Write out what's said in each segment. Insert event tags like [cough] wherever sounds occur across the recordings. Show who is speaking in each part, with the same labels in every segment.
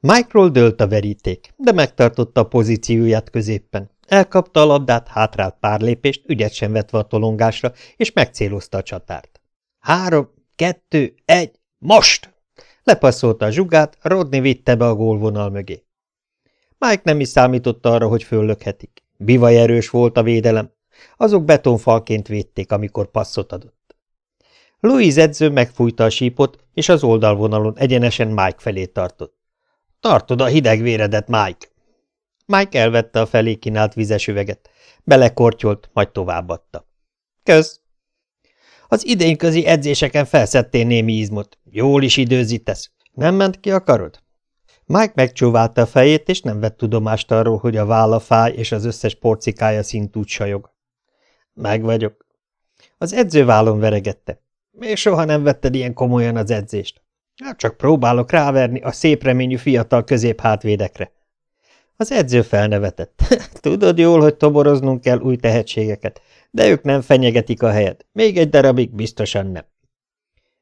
Speaker 1: Mike-ról dőlt a veríték, de megtartotta a pozícióját középpen. Elkapta a labdát, hátrált pár lépést, ügyet sem vetve a tolongásra, és megcélozta a csatárt. Három, kettő, egy, most! Lepasszolta a zsugát, Rodney vitte be a gólvonal mögé. Mike nem is számította arra, hogy föllökhetik. Bivaj erős volt a védelem. Azok betonfalként védték, amikor passzot adott. Louis edző megfújta a sípot, és az oldalvonalon egyenesen Mike felé tartott. Tartod a hideg véredet, Mike! Mike elvette a felé kínált vizes üveget. Belekortyolt, majd továbbadta. Kösz! Az idényközi edzéseken felszedtél némi izmot. Jól is időzítesz. Nem ment ki, akarod? Mike megcsóválta a fejét, és nem vett tudomást arról, hogy a válla fáj, és az összes porcikája szintúgy sajog. Meg vagyok. Az edző vállon veregette. Még soha nem vetted ilyen komolyan az edzést. Hát csak próbálok ráverni a szép reményű fiatal középhátvédekre. Az edző felnevetett. [laughs] Tudod jól, hogy toboroznunk kell új tehetségeket, de ők nem fenyegetik a helyet. Még egy darabig biztosan nem.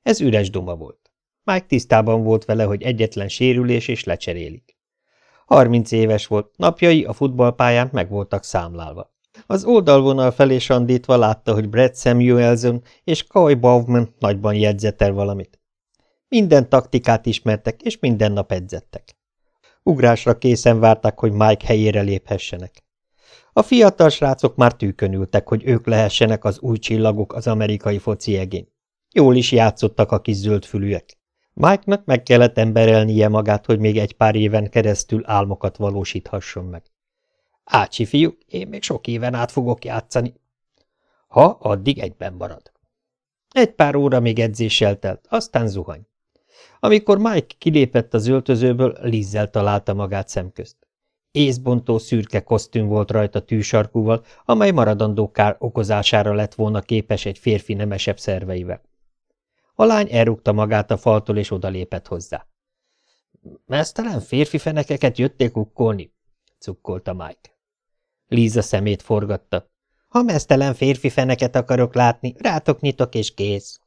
Speaker 1: Ez üres duma volt. Mike tisztában volt vele, hogy egyetlen sérülés és lecserélik. Harminc éves volt, napjai a futballpályán meg voltak számlálva. Az oldalvonal felé sandítva látta, hogy Brett Samuelson és Kay Bowman nagyban jegyzetel valamit. Minden taktikát ismertek, és minden nap edzettek. Ugrásra készen várták, hogy Mike helyére léphessenek. A fiatal srácok már tűkön ültek, hogy ők lehessenek az új csillagok az amerikai foci egén. Jól is játszottak a kis zöldfülűek. Mike-nak meg kellett emberelnie magát, hogy még egy pár éven keresztül álmokat valósíthasson meg. Ácsi fiúk, én még sok éven át fogok játszani. Ha, addig egyben marad. Egy pár óra még edzéssel telt, aztán zuhany. Amikor Mike kilépett az öltözőből, Lizzel találta magát szemközt. Észbontó szürke kosztüm volt rajta tűsarkúval, amely maradandó kár okozására lett volna képes egy férfi nemesebb szerveivel. A lány elrúgta magát a faltól, és odalépett hozzá. – Mesztelen férfi fenekeket jöttél kukkolni? – cukkolta Mike. Líza szemét forgatta. – Ha mesztelen férfi feneket akarok látni, rátok nyitok, és kész.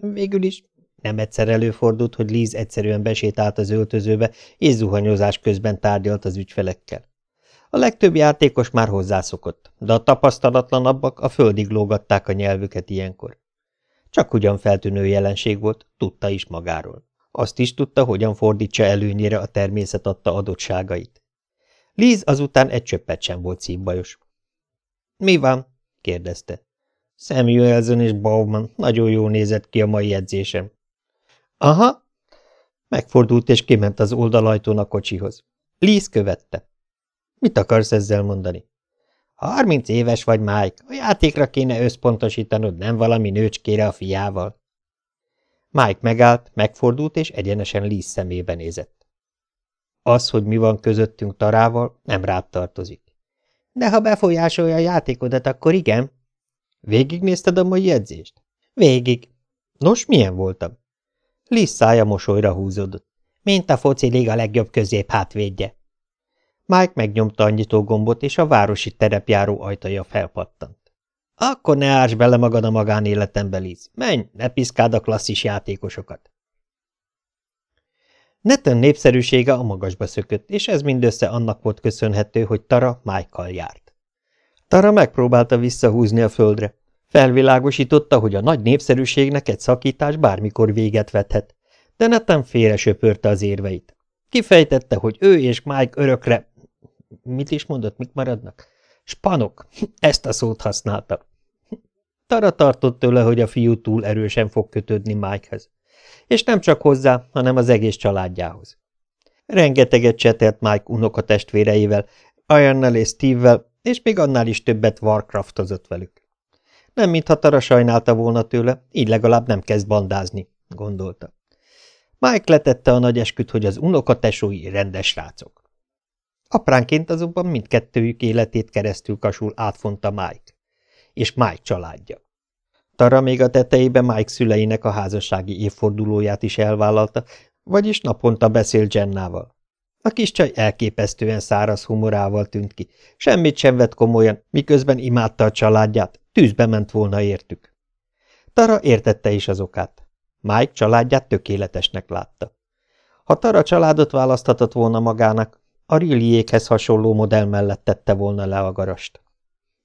Speaker 1: Végül is nem egyszer előfordult, hogy Liz egyszerűen besétált az öltözőbe, és zuhanyozás közben tárgyalt az ügyfelekkel. A legtöbb játékos már hozzászokott, de a tapasztalatlanabbak a földig lógatták a nyelvüket ilyenkor. Csak ugyan feltűnő jelenség volt, tudta is magáról. Azt is tudta, hogyan fordítsa előnyére a természet adta adottságait. Liz azután egy csöppet sem volt szívbajos. – Mi van? – kérdezte. Samuelson és Bowman nagyon jól nézett ki a mai edzésem. Aha. Megfordult és kiment az oldalajtón a kocsihoz. Liz követte. Mit akarsz ezzel mondani? Harminc éves vagy, Mike. A játékra kéne összpontosítanod, nem valami nőcskére a fiával. Mike megállt, megfordult, és egyenesen Liz szemébe nézett. Az, hogy mi van közöttünk Tarával, nem rád tartozik. De ha befolyásolja a játékodat, akkor igen. Végignézted a mai edzést? Végig. Nos, milyen voltam? Liz szája mosolyra húzódott. Mint a foci liga legjobb közép hátvédje. Mike megnyomta a nyitógombot, és a városi terepjáró ajtaja felpattant. Akkor ne ásd bele magad a magánéletembe, Liz. Menj, ne piszkáld a klasszis játékosokat. Neten népszerűsége a magasba szökött, és ez mindössze annak volt köszönhető, hogy Tara Mike-kal járt. Tara megpróbálta visszahúzni a földre, Felvilágosította, hogy a nagy népszerűségnek egy szakítás bármikor véget vethet, de Nathan félre söpörte az érveit. Kifejtette, hogy ő és Mike örökre... Mit is mondott, mik maradnak? Spanok. Ezt a szót használta. Tara tartott tőle, hogy a fiú túl erősen fog kötődni Mikehez. És nem csak hozzá, hanem az egész családjához. Rengeteget csetelt Mike unokatestvéreivel, Iannel és Steve-vel, és még annál is többet Warcraftozott velük. Nem mintha Tara sajnálta volna tőle, így legalább nem kezd bandázni, gondolta. Mike letette a nagy esküt, hogy az unokatesói rendes rácok. Apránként azonban mindkettőjük életét keresztül kasul átfonta Mike. És Mike családja. Tara még a tetejében Mike szüleinek a házassági évfordulóját is elvállalta, vagyis naponta beszél Jennával. A kis csaj elképesztően száraz humorával tűnt ki, semmit sem vett komolyan, miközben imádta a családját, Tűzbe ment volna értük. Tara értette is az okát. Mike családját tökéletesnek látta. Ha Tara családot választhatott volna magának, a Rilliékhez hasonló modell mellett tette volna le a garast.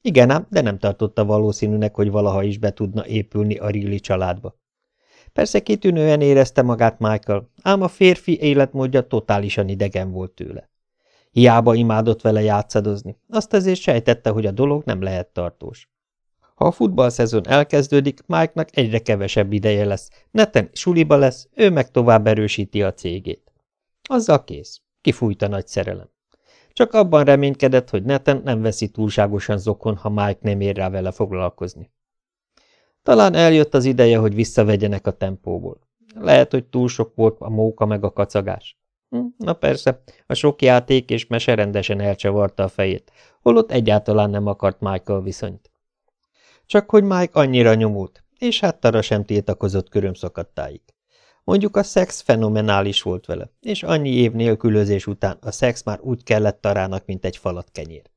Speaker 1: Igen ám, de nem tartotta valószínűnek, hogy valaha is be tudna épülni a Rilli családba. Persze kitűnően érezte magát Michael, ám a férfi életmódja totálisan idegen volt tőle. Hiába imádott vele játszadozni, azt azért sejtette, hogy a dolog nem lehet tartós. Ha a futballszezon elkezdődik, Mike-nak egyre kevesebb ideje lesz, neten suliba lesz, ő meg tovább erősíti a cégét. Azzal kész. Kifújt a nagy szerelem. Csak abban reménykedett, hogy neten nem veszi túlságosan zokon, ha Mike nem ér rá vele foglalkozni. Talán eljött az ideje, hogy visszavegyenek a tempóból. Lehet, hogy túl sok volt a móka meg a kacagás. Hm, na persze, a sok játék és mese rendesen elcsavarta a fejét, holott egyáltalán nem akart Michael viszonyt. Csak hogy Mike annyira nyomult, és hát Tara sem tiltakozott körömszakadtáig. Mondjuk a szex fenomenális volt vele, és annyi év nélkülözés után a szex már úgy kellett Tarának, mint egy falat kenyér.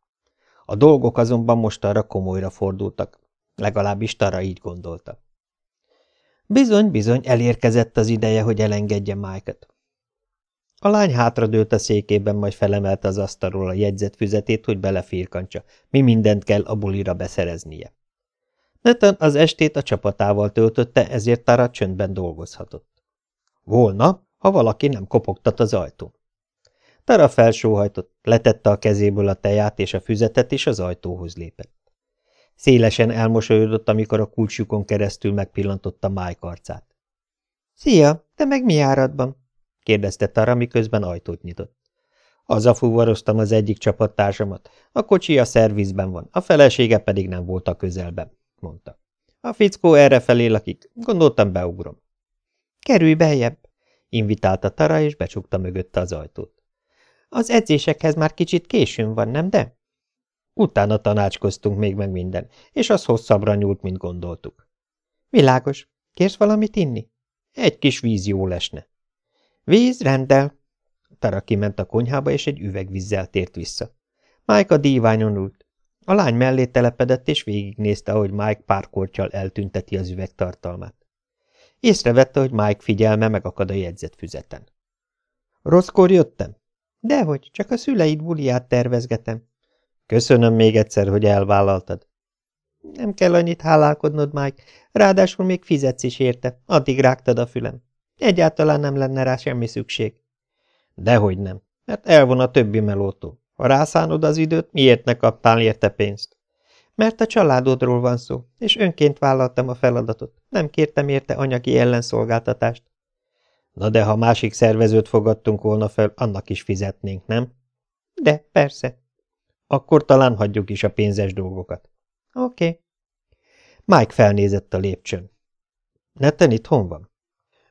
Speaker 1: A dolgok azonban most arra komolyra fordultak, legalábbis Tara így gondolta. Bizony, bizony, elérkezett az ideje, hogy elengedje Mike-et. A lány hátradőlt a székében, majd felemelte az asztalról a jegyzett füzetét, hogy belefirkantsa, mi mindent kell a bulira beszereznie. Nathan az estét a csapatával töltötte, ezért Tara csöndben dolgozhatott. Volna, ha valaki nem kopogtat az ajtón. Tara felsóhajtott, letette a kezéből a teját és a füzetet, és az ajtóhoz lépett. Szélesen elmosolyodott, amikor a kulcsukon keresztül megpillantotta Mike arcát. – Szia, te meg mi áradban? – kérdezte Tara, miközben ajtót nyitott. Hazafuvaroztam az egyik csapattársamat. A kocsi a szervizben van, a felesége pedig nem volt a közelben, mondta. A fickó erre felé lakik, gondoltam beugrom. Kerülj beljebb, invitálta Tara, és becsukta mögötte az ajtót. Az edzésekhez már kicsit későn van, nem de? Utána tanácskoztunk még meg minden, és az hosszabbra nyúlt, mint gondoltuk. Világos. Kérsz valamit inni? Egy kis víz jó lesne. Víz, rendel. Tara kiment a konyhába, és egy üvegvízzel tért vissza. Mike a díványon ült. A lány mellé telepedett, és végignézte, ahogy Mike párkortyal eltünteti az üvegtartalmát. Észrevette, hogy Mike figyelme megakad a jegyzett füzeten. Rosszkor jöttem? Dehogy, csak a szüleid buliát tervezgetem. Köszönöm még egyszer, hogy elvállaltad. Nem kell annyit hálálkodnod, Mike, ráadásul még fizetsz is érte, addig rágtad a fülem. Egyáltalán nem lenne rá semmi szükség. Dehogy nem, mert elvon a többi melótól. Ha rászánod az időt, miért ne kaptál érte pénzt? Mert a családodról van szó, és önként vállaltam a feladatot. Nem kértem érte anyagi ellenszolgáltatást. Na de ha másik szervezőt fogadtunk volna fel, annak is fizetnénk, nem? De, persze. Akkor talán hagyjuk is a pénzes dolgokat. Oké. Okay. Mike felnézett a lépcsőn. Netten itthon van?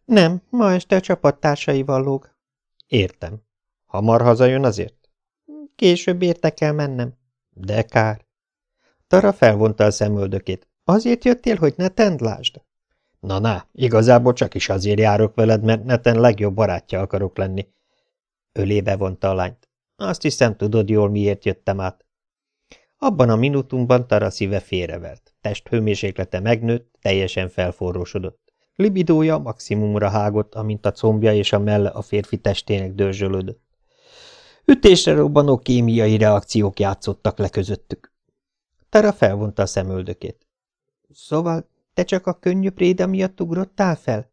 Speaker 1: Nem, ma este a csapattársaival lóg. Értem. Hamar hazajön azért? Később érte kell mennem. De kár. Tara felvonta a szemöldökét. Azért jöttél, hogy ne tendlásd? Na, na, igazából csak is azért járok veled, mert neten legjobb barátja akarok lenni. Ölébe vonta a lányt. Azt hiszem, tudod jól, miért jöttem át. Abban a minutumban Tara szíve félrevert. Testhőmérséklete megnőtt, teljesen felforrósodott. Libidója maximumra hágott, amint a combja és a melle a férfi testének dörzsölődött. Ütésre robbanó kémiai reakciók játszottak le közöttük. Tara felvonta a szemöldökét. Szóval te csak a könnyű préda miatt ugrottál fel?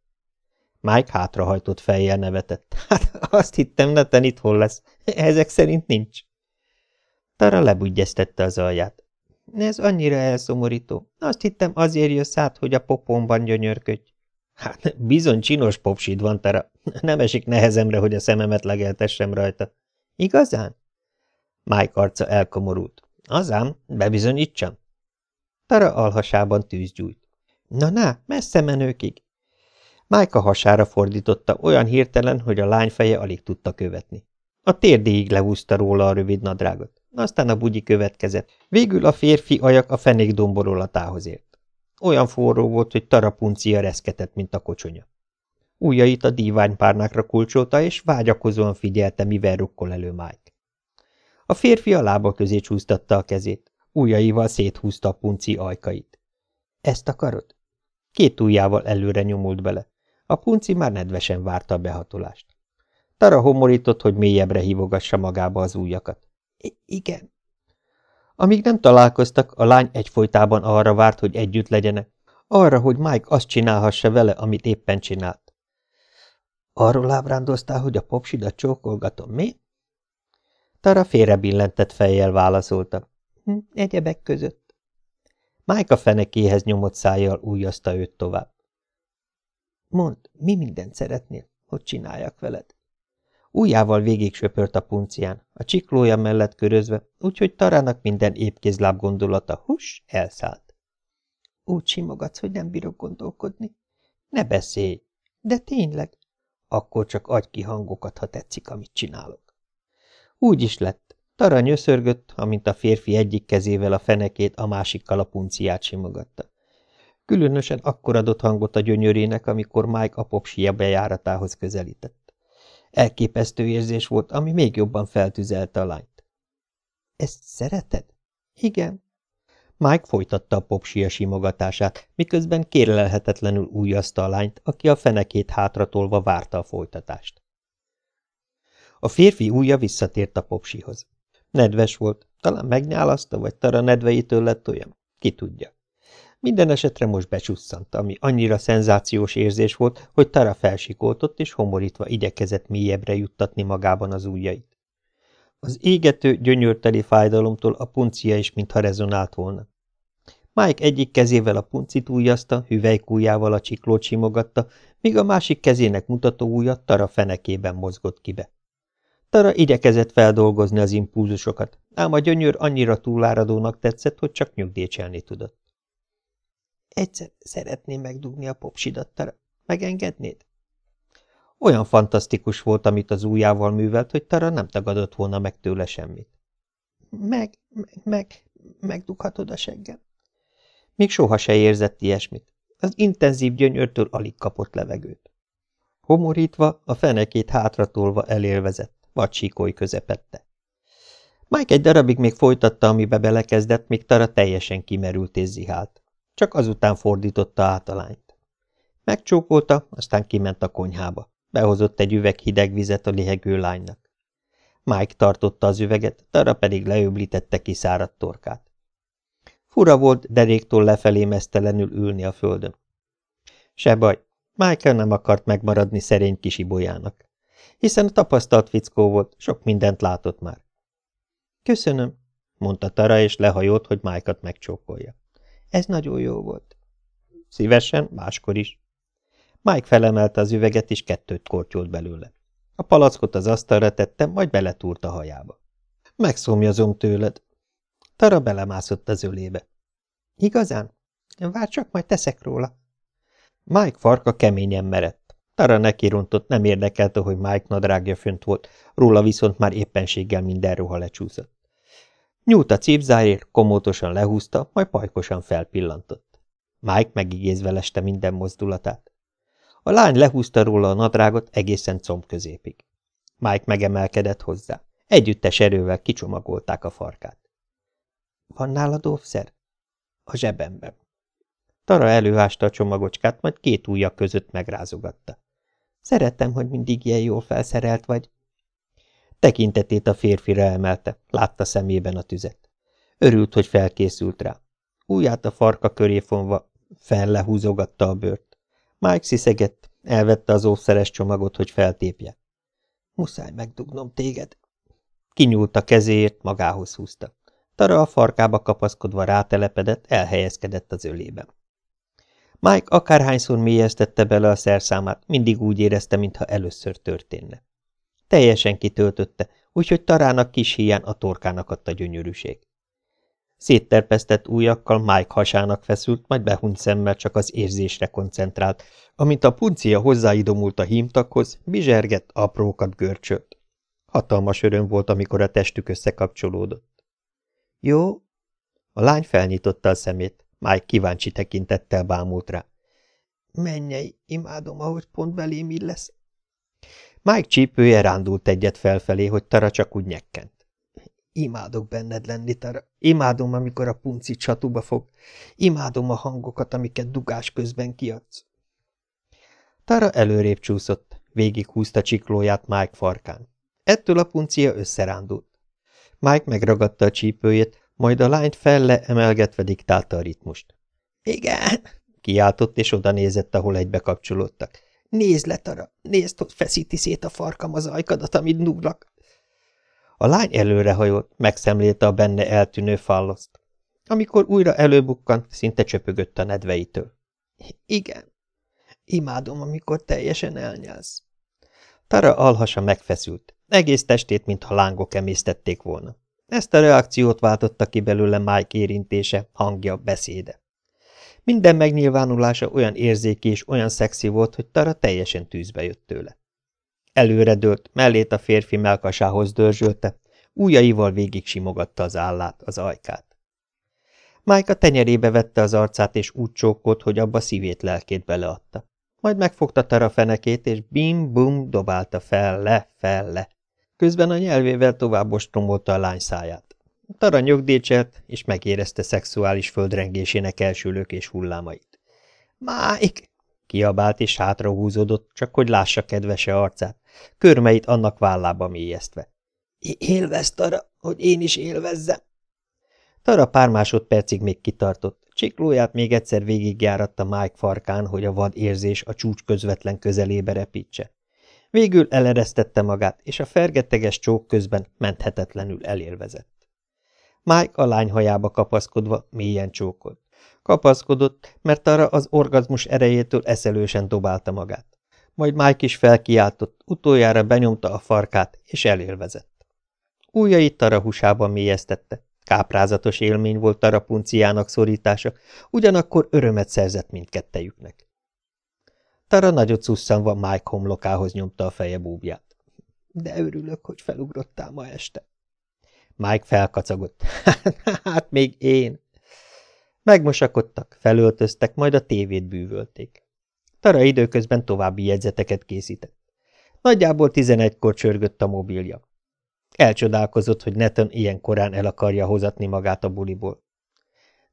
Speaker 1: Mike hátrahajtott fejjel nevetett. [laughs] Hát azt hittem, neten itthon lesz. Ezek szerint nincs. Tara lebügyeztette az alját. Ez annyira elszomorító. Azt hittem, azért jössz át, hogy a popomban gyönyörködj. Hát bizony csinos popsid van, Tara. Nem esik nehezemre, hogy a szememet legeltessem rajta. Igazán? Mike arca elkomorult. Azám, bebizonyítsam. Tara alhasában tűz gyújt. Na, na, messze menőkig. Mike a hasára fordította olyan hirtelen, hogy a lány feje alig tudta követni. A térdéig lehúzta róla a rövid nadrágot, aztán a bugyi következett. Végül a férfi ajak a fenék domborolatához ért. Olyan forró volt, hogy Tara puncia reszketett, mint a kocsonya. Újjait a díványpárnákra kulcsolta, és vágyakozóan figyelte, mivel rukkol elő Mike. A férfi a lába közé csúsztatta a kezét, ujjaival széthúzta a punci ajkait. Ezt akarod? Két ujjával előre nyomult bele. A punci már nedvesen várta a behatolást. Tara homorított, hogy mélyebbre hívogassa magába az ujjakat. Igen. Amíg nem találkoztak, a lány egyfolytában arra várt, hogy együtt legyenek, arra, hogy Mike azt csinálhassa vele, amit éppen csinált. Arról ábrándoztál, hogy a popsidat csókolgatom, mi? Tara félre billentett fejjel válaszolta. Hm, egyebek között. Mike a fenekéhez nyomott szájjal újjazta őt tovább. Mondd, mi mindent szeretnél, hogy csináljak veled? Újjával végig söpört a puncián, a csiklója mellett körözve, úgyhogy Tarának minden épkézláb gondolata hus elszállt. Úgy simogatsz, hogy nem bírok gondolkodni. Ne beszélj! De tényleg? Akkor csak adj ki hangokat, ha tetszik, amit csinálok. Úgy is lett. Tara nyöszörgött, amint a férfi egyik kezével a fenekét, a másikkal a punciát simogatta. Különösen akkor adott hangot a gyönyörének, amikor Mike a popsia bejáratához közelített. Elképesztő érzés volt, ami még jobban feltüzelte a lányt. – Ezt szereted? – Igen. Mike folytatta a popsia simogatását, miközben kérlelhetetlenül újjazta a lányt, aki a fenekét hátratolva várta a folytatást. A férfi újja visszatért a popsihoz. Nedves volt, talán megnyálaszta, vagy Tara nedveitől lett olyan, ki tudja. Minden esetre most becsusszant, ami annyira szenzációs érzés volt, hogy Tara felsikoltott és homorítva igyekezett mélyebbre juttatni magában az ujjait. Az égető, gyönyörteli fájdalomtól a puncia is mintha rezonált volna. Mike egyik kezével a puncit újjazta, hüvelykújjával a csiklót simogatta, míg a másik kezének mutató ujjat Tara fenekében mozgott kibe. Tara igyekezett feldolgozni az impulzusokat, ám a gyönyör annyira túláradónak tetszett, hogy csak nyugdícselni tudott. Egyszer szeretném megdugni a popsidat, Tara. Megengednéd? Olyan fantasztikus volt, amit az ujjával művelt, hogy Tara nem tagadott volna meg tőle semmit. Meg, meg, meg, megdughatod a seggem. Még soha se érzett ilyesmit. Az intenzív gyönyörtől alig kapott levegőt. Homorítva, a fenekét hátratolva elélvezett, vagy síkoly közepette. Mike egy darabig még folytatta, amibe belekezdett, míg Tara teljesen kimerült és zihált. Csak azután fordította át a lányt. Megcsókolta, aztán kiment a konyhába. Behozott egy üveg hideg vizet a lihegő lánynak. Mike tartotta az üveget, Tara pedig leöblítette kiszáradt torkát. Fura volt deréktól lefelé mesztelenül ülni a földön. Se baj, Michael nem akart megmaradni szerény kisibolyának, hiszen a tapasztalt fickó volt, sok mindent látott már. Köszönöm, mondta Tara, és lehajolt, hogy Mike-at megcsókolja. Ez nagyon jó volt. Szívesen, máskor is. Mike felemelte az üveget, és kettőt kortyolt belőle. A palackot az asztalra tette, majd beletúrt a hajába. Megszomjazom tőled. Tara belemászott az ölébe. Igazán? Vár csak, majd teszek róla. Mike farka keményen merett. Tara nekirontott, nem érdekelte, hogy Mike nadrágja fönt volt, róla viszont már éppenséggel minden ruha lecsúszott. Nyúlt a cipzáért, komótosan lehúzta, majd pajkosan felpillantott. Mike megigézve leste minden mozdulatát. A lány lehúzta róla a nadrágot egészen comb középig. Mike megemelkedett hozzá. Együttes erővel kicsomagolták a farkát. – Van nálad óvszer? – A zsebemben. Tara előásta a csomagocskát, majd két ujjak között megrázogatta. – Szerettem, hogy mindig ilyen jól felszerelt vagy. Tekintetét a férfira emelte, látta szemében a tüzet. Örült, hogy felkészült rá. Újját a farka köré fonva fellehúzogatta a bőrt. Mike sziszegett, elvette az óvszeres csomagot, hogy feltépje. Muszáj megdugnom téged. Kinyúlt a kezéért, magához húzta. Tara a farkába kapaszkodva rátelepedett, elhelyezkedett az ölében. Mike akárhányszor mélyeztette bele a szerszámát, mindig úgy érezte, mintha először történne. Teljesen kitöltötte, úgyhogy Tarának kis híján a torkának adta gyönyörűség. Szétterpesztett újakkal Mike hasának feszült, majd behunyt szemmel csak az érzésre koncentrált, amint a puncia hozzáidomult a hímtakhoz, bizsergett, aprókat görcsölt. Hatalmas öröm volt, amikor a testük összekapcsolódott. Jó? A lány felnyitotta a szemét, Mike kíváncsi tekintettel bámult rá. Mennyei, imádom, ahogy pont belém illesz. Mike csípője rándult egyet felfelé, hogy Tara csak úgy nyekkent. Imádok benned lenni, Tara. Imádom, amikor a punci csatuba fog. Imádom a hangokat, amiket dugás közben kiadsz. Tara előrébb csúszott, Végig húzta csiklóját Mike farkán. Ettől a puncia összerándult. Mike megragadta a csípőjét, majd a lányt felle emelgetve diktálta a ritmust. – Igen! – kiáltott, és oda nézett, ahol egybe kapcsolódtak. – Nézd le, Tara! Nézd, hogy feszíti szét a farkam az ajkadat, amit nuglak! A lány előrehajolt, megszemlélte a benne eltűnő falloszt. Amikor újra előbukkant, szinte csöpögött a nedveitől. – Igen. Imádom, amikor teljesen elnyelsz. Tara alhasa megfeszült. Egész testét, mintha lángok emésztették volna. Ezt a reakciót váltotta ki belőle Mike érintése, hangja, beszéde. Minden megnyilvánulása olyan érzéki és olyan szexi volt, hogy Tara teljesen tűzbe jött tőle. Előre dőlt, mellét a férfi melkasához dörzsölte, ujjaival végig simogatta az állát, az ajkát. Mike a tenyerébe vette az arcát, és úgy csókolt, hogy abba szívét, lelkét beleadta. Majd megfogta Tara fenekét, és bim-bum dobálta fel, le, fel, le. Közben a nyelvével tovább ostromolta a lány száját. Tara nyugdícselt, és megérezte szexuális földrengésének első lökés hullámait. – Mike! – kiabált, és hátra húzódott, csak hogy lássa kedvese arcát, körmeit annak vállába mélyeztve. – Élvez, Tara, hogy én is élvezzem! Tara pár másodpercig még kitartott, csiklóját még egyszer végigjáratta Mike farkán, hogy a vad érzés a csúcs közvetlen közelébe repítse. Végül eleresztette magát, és a fergeteges csók közben menthetetlenül elérvezett. Mike a lány hajába kapaszkodva mélyen csókolt. Kapaszkodott, mert arra az orgazmus erejétől eszelősen dobálta magát. Majd Mike is felkiáltott, utoljára benyomta a farkát, és elélvezett. Újjait Tara húsában mélyeztette. Káprázatos élmény volt Tara punciának szorítása, ugyanakkor örömet szerzett mindkettejüknek. Tara nagyot szusszanva Mike homlokához nyomta a feje búbját. De örülök, hogy felugrottál ma este. Mike felkacagott. [laughs] hát még én. Megmosakodtak, felöltöztek, majd a tévét bűvölték. Tara időközben további jegyzeteket készített. Nagyjából tizenegykor csörgött a mobilja. Elcsodálkozott, hogy Neton ilyen korán el akarja hozatni magát a buliból.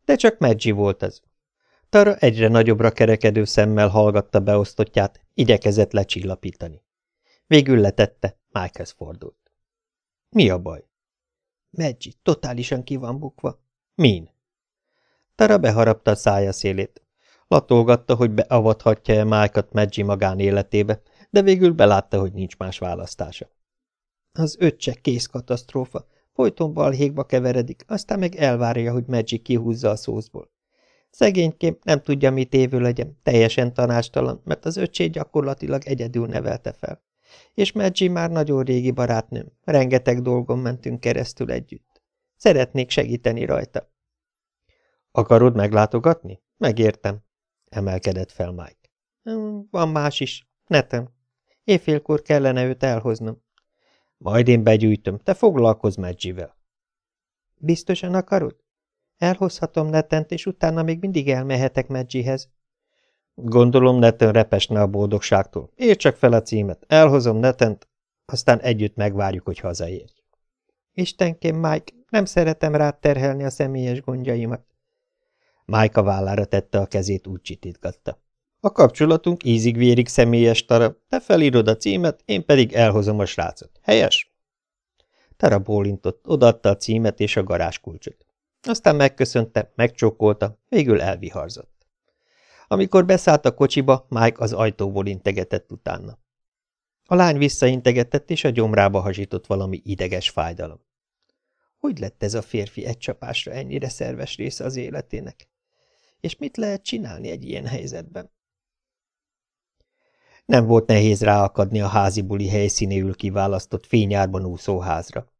Speaker 1: De csak Maggi volt az. Tara egyre nagyobbra kerekedő szemmel hallgatta beosztottját, igyekezett lecsillapítani. Végül letette, Mikehez fordult. Mi a baj? Maggi, totálisan ki van bukva. Min? Tara beharapta a szája szélét. Latolgatta, hogy beavathatja-e Mike-ot Maggi magánéletébe, de végül belátta, hogy nincs más választása. Az öccse kész katasztrófa. Folyton balhékba keveredik, aztán meg elvárja, hogy Maggi kihúzza a szószból. Szegénykém nem tudja, mit évő legyen, teljesen tanástalan, mert az öcsét gyakorlatilag egyedül nevelte fel. És Maggi már nagyon régi barátnőm, rengeteg dolgon mentünk keresztül együtt. Szeretnék segíteni rajta. Akarod meglátogatni? Megértem, emelkedett fel Mike. Hm, van más is, netem. Éjfélkor kellene őt elhoznom. Majd én begyűjtöm, te foglalkozz Maggivel. Biztosan akarod? Elhozhatom Netent, és utána még mindig elmehetek Maggihez. Gondolom Neten repesne a boldogságtól. Ér csak fel a címet, elhozom Netent, aztán együtt megvárjuk, hogy hazaérj. Istenkém, Mike, nem szeretem rád terhelni a személyes gondjaimat. Mike a vállára tette a kezét, úgy csitítgatta. A kapcsolatunk ízig-vérig személyes, Tara. Te felírod a címet, én pedig elhozom a srácot. Helyes? Tara bólintott, odaadta a címet és a garázskulcsot. Aztán megköszönte, megcsókolta, végül elviharzott. Amikor beszállt a kocsiba, Mike az ajtóból integetett utána. A lány visszaintegetett, és a gyomrába hasított valami ideges fájdalom. Hogy lett ez a férfi egy csapásra ennyire szerves része az életének? És mit lehet csinálni egy ilyen helyzetben? Nem volt nehéz ráakadni a házi buli helyszínéül kiválasztott fényárban úszó házra.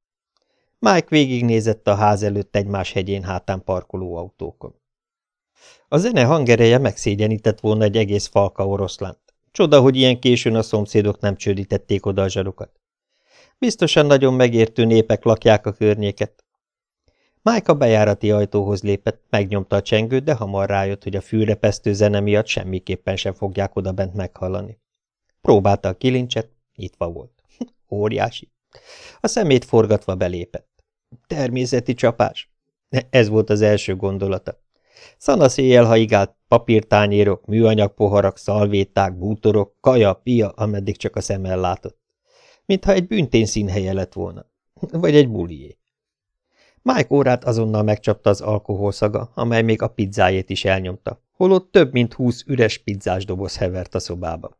Speaker 1: Mike végignézett a ház előtt egymás hegyén hátán parkoló autókon. A zene hangereje megszégyenített volna egy egész falka oroszlánt. Csoda, hogy ilyen későn a szomszédok nem csődítették oda a zsarokat. Biztosan nagyon megértő népek lakják a környéket. Mike a bejárati ajtóhoz lépett, megnyomta a csengőt, de hamar rájött, hogy a fűrepesztő zene miatt semmiképpen sem fogják oda bent meghallani. Próbálta a kilincset, nyitva volt. [laughs] Óriási. A szemét forgatva belépett. Természeti csapás. Ez volt az első gondolata. Szanasz éjjel haigált, papírtányérok, műanyag poharak, szalvéták, bútorok, kaja, pia, ameddig csak a szemmel látott. Mintha egy büntény színhelye lett volna. Vagy egy bulié. Mike órát azonnal megcsapta az alkoholszaga, amely még a pizzájét is elnyomta, holott több mint húsz üres pizzás doboz hevert a szobába.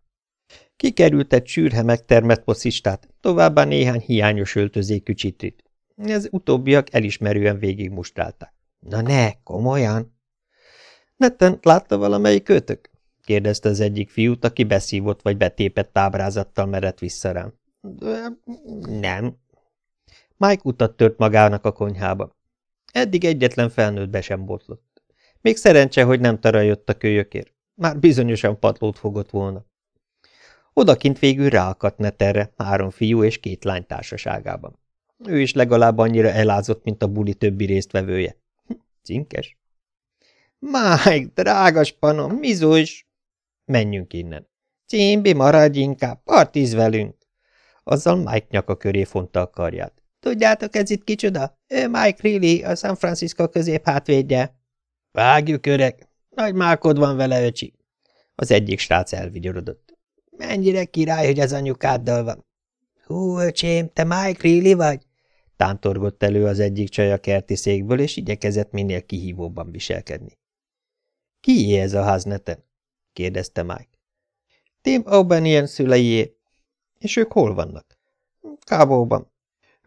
Speaker 1: Kikerült egy sűrhe megtermett poszistát, továbbá néhány hiányos öltözékű csitrit. Ez utóbbiak elismerően végigmustrálták. – Na ne, komolyan? – Netten látta valamelyik kötök? – kérdezte az egyik fiút, aki beszívott vagy betépett tábrázattal merett vissza rám. – Nem. Mike utat tört magának a konyhába. Eddig egyetlen felnőtt be sem botlott. Még szerencse, hogy nem tarajott a kölyökér. Már bizonyosan patlót fogott volna. Odakint végül ráakadt Neterre három fiú és két lány társaságában. Ő is legalább annyira elázott, mint a buli többi résztvevője. Hm, cinkes. Mike, drágas panom, mizós! Menjünk innen. Címbi, maradj inkább, partiz velünk! Azzal Mike nyaka köré fonta a karját. Tudjátok, ez itt kicsoda? Ő Mike Reilly, a San Francisco közép hátvédje. Vágjuk, öreg! Nagy mákod van vele, öcsi! Az egyik srác elvigyorodott. Mennyire király, hogy az anyukáddal van. Hú, öcsém, te Mike Reilly vagy? Tántorgott elő az egyik csaj a kerti székből, és igyekezett minél kihívóbban viselkedni. Ki ez a ház neten? kérdezte Mike. Tim O'Bannion szüleié. És ők hol vannak? Kábóban.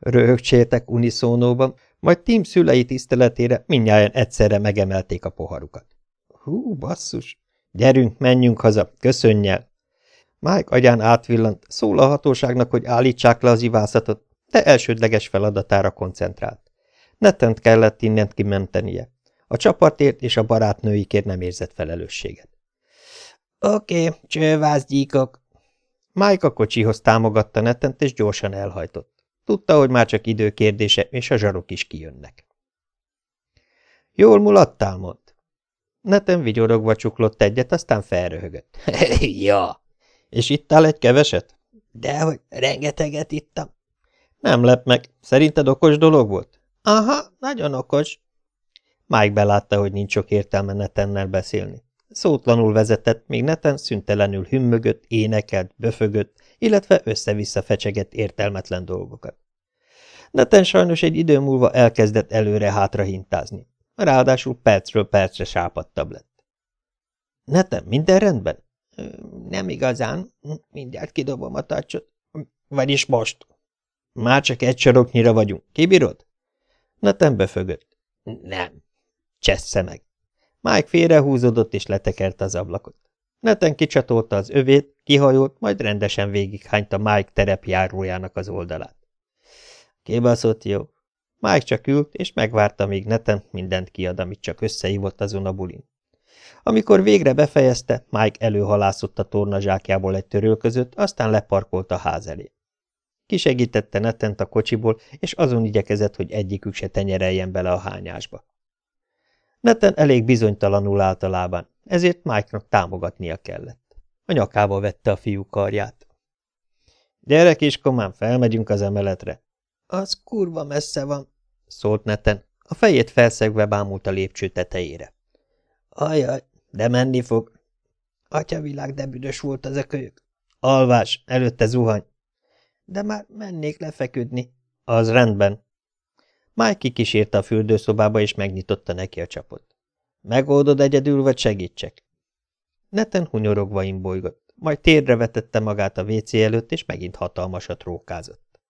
Speaker 1: Röhögcsértek uniszónóban, majd Tim szülei tiszteletére mindnyáján egyszerre megemelték a poharukat. Hú, basszus! Gyerünk, menjünk haza, köszönjel! Mike agyán átvillant, szól a hatóságnak, hogy állítsák le az ivászatot, de elsődleges feladatára koncentrált. Netent kellett innen kimentenie. A csapatért és a barátnőikért nem érzett felelősséget. Oké, okay, csővászgyíkok! Mike a kocsihoz támogatta Netent, és gyorsan elhajtott. Tudta, hogy már csak idő kérdése, és a zsarok is kijönnek. Jól mulattál, mond. Neten vigyorogva csuklott egyet, aztán felröhögött. [laughs] ja! És ittál egy keveset? Dehogy, rengeteget ittam. Nem lep meg. Szerinted okos dolog volt? Aha, nagyon okos. Mike belátta, hogy nincs sok értelme Netennel beszélni. Szótlanul vezetett, még Neten szüntelenül hümmögött, énekelt, böfögött, illetve össze-vissza fecsegett értelmetlen dolgokat. Neten sajnos egy idő múlva elkezdett előre-hátra hintázni. Ráadásul percről percre sápadtabb lett. Neten, minden rendben? Nem igazán. Mindjárt kidobom a tacsot. Vagyis most. Már csak egy saroknyira vagyunk. Kibírod? Neten befögött. Nem. Csessze meg. Mike félrehúzódott és letekerte az ablakot. Neten kicsatolta az övét, kihajolt, majd rendesen végighányta Mike terepjárójának az oldalát. Kibaszott jó. Mike csak ült, és megvárta, míg Neten mindent kiad, amit csak összeívott azon a bulin. Amikor végre befejezte, Mike előhalászott a tornazsákjából egy törölközött, aztán leparkolt a ház elé. Kisegítette Netent a kocsiból, és azon igyekezett, hogy egyikük se tenyereljen bele a hányásba. Neten elég bizonytalanul állt a lábán, ezért Mike-nak támogatnia kellett. A nyakába vette a fiú karját. – Gyere, kiskomám, felmegyünk az emeletre. – Az kurva messze van – szólt Neten, a fejét felszegve bámult a lépcső tetejére. – Ajaj, de menni fog. Atyavilág, de büdös volt az a kölyök. Alvás, előtte zuhany. De már mennék lefeküdni. Az rendben. Mike kikísérte a fürdőszobába, és megnyitotta neki a csapot. Megoldod egyedül, vagy segítsek? Neten hunyorogva imbolygott, majd térre vetette magát a WC előtt, és megint hatalmasat rókázott.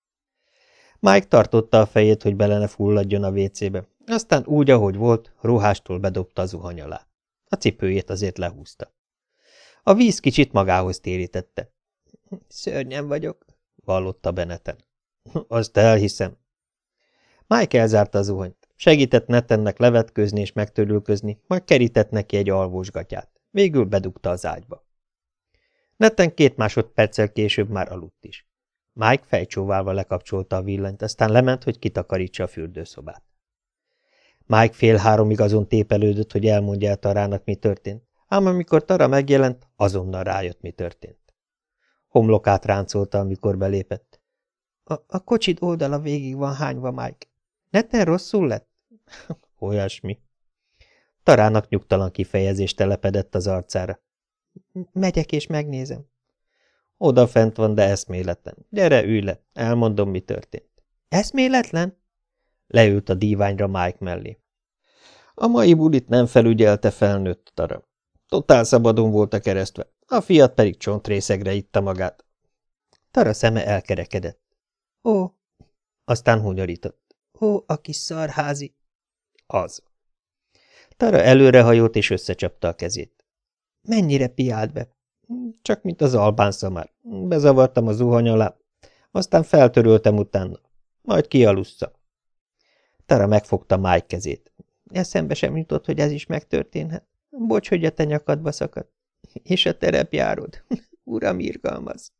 Speaker 1: Mike tartotta a fejét, hogy bele ne fulladjon a WC-be, aztán úgy, ahogy volt, ruhástól bedobta a zuhany alá. A cipőjét azért lehúzta. A víz kicsit magához térítette. Szörnyen vagyok, vallotta Beneten. Azt elhiszem. Mike elzárta a zuhanyt. Segített Netennek levetkőzni és megtörülközni, majd kerített neki egy alvósgatját. Végül bedugta az ágyba. Neten két másodperccel később már aludt is. Mike fejcsóválva lekapcsolta a villanyt, aztán lement, hogy kitakarítsa a fürdőszobát. Mike fél háromig azon tépelődött, hogy elmondja el Tarának, mi történt, ám amikor Tara megjelent, azonnal rájött, mi történt. Homlokát ráncolta, amikor belépett. A, a kocsid oldala végig van hányva, Mike. Neten rosszul lett? [laughs] Olyasmi. Tarának nyugtalan kifejezés telepedett az arcára. Megyek és megnézem. Oda fent van, de eszméletlen. Gyere, ülj le, elmondom, mi történt. Eszméletlen? Leült a díványra Mike mellé. A mai bulit nem felügyelte felnőtt Tara. Totál szabadon volt a keresztve, a fiat pedig csontrészegre itta magát. Tara szeme elkerekedett. Ó, aztán hunyorított. Ó, a kis szarházi. Az. Tara előrehajolt és összecsapta a kezét. Mennyire piált be? Csak mint az albán szamár. Bezavartam a zuhany alá, aztán feltöröltem utána. Majd kialussza. Tara megfogta Mike kezét. Eszembe sem jutott, hogy ez is megtörténhet. Bocs, hogy a te nyakadba szakadt. És a terepjárod. [laughs] Uram, irgalmaz.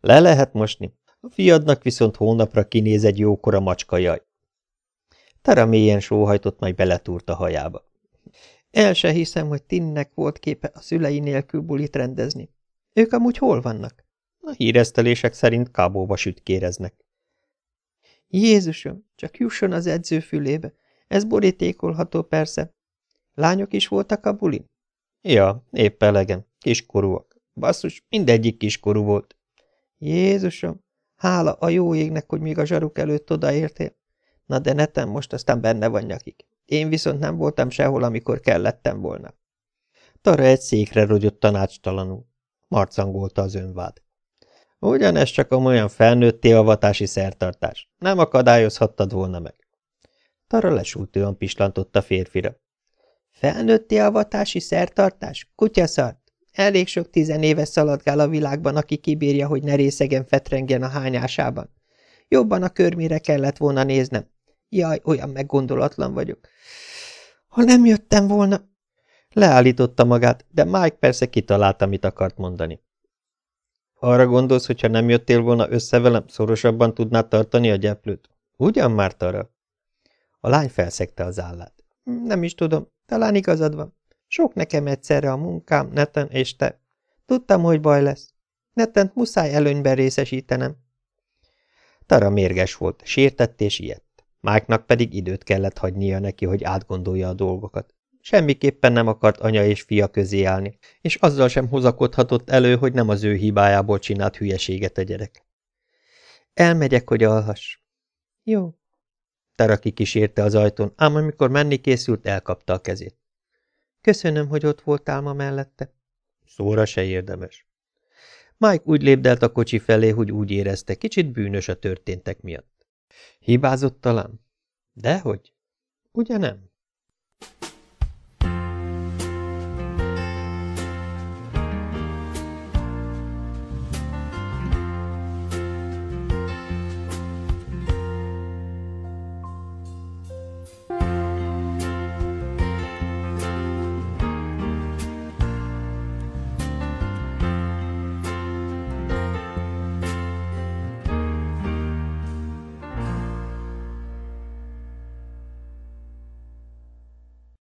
Speaker 1: Le lehet mosni. A fiadnak viszont hónapra kinéz egy jókora macskajaj. Tara mélyen sóhajtott, majd beletúrt a hajába. El se hiszem, hogy Tinnek volt képe a szülei nélkül bulit rendezni. Ők amúgy hol vannak? A híresztelések szerint kábóba sütkéreznek. Jézusom, csak jusson az edző fülébe. Ez borítékolható persze. Lányok is voltak a bulin? Ja, épp elegem. Kiskorúak. Basszus, mindegyik kiskorú volt. Jézusom, hála a jó égnek, hogy még a zsaruk előtt odaértél. Na de netem most aztán benne van nyakik. Én viszont nem voltam sehol, amikor kellettem volna. Tara egy székre rogyott tanácstalanul. Marcangolta az önvád. Ugyanez csak olyan felnőtté avatási szertartás. Nem akadályozhattad volna meg. Tara lesúltően pislantott a férfira. Felnőtté avatási szertartás? Kutyaszart! Elég sok tizenéves szaladgál a világban, aki kibírja, hogy ne részegen fetrengjen a hányásában. Jobban a körmére kellett volna néznem. Jaj, olyan meggondolatlan vagyok. Ha nem jöttem volna... Leállította magát, de Mike persze kitalálta, mit akart mondani. Arra gondolsz, hogyha nem jöttél volna össze velem, szorosabban tudnád tartani a gyeplőt? Ugyan már, Tara? A lány felszegte az állát. Nem is tudom, talán igazad van. Sok nekem egyszerre a munkám, neten és te. Tudtam, hogy baj lesz. Netent muszáj előnyben részesítenem. Tara mérges volt, sértett és ilyet. Máknak pedig időt kellett hagynia neki, hogy átgondolja a dolgokat. Semmiképpen nem akart anya és fia közé állni, és azzal sem hozakodhatott elő, hogy nem az ő hibájából csinált hülyeséget a gyerek. Elmegyek, hogy alhass. Jó. Tara kikísérte az ajtón, ám amikor menni készült, elkapta a kezét. Köszönöm, hogy ott voltál ma mellette. Szóra se érdemes. Mike úgy lépdelt a kocsi felé, hogy úgy érezte, kicsit bűnös a történtek miatt. Hibázott talán? Dehogy? Ugye nem?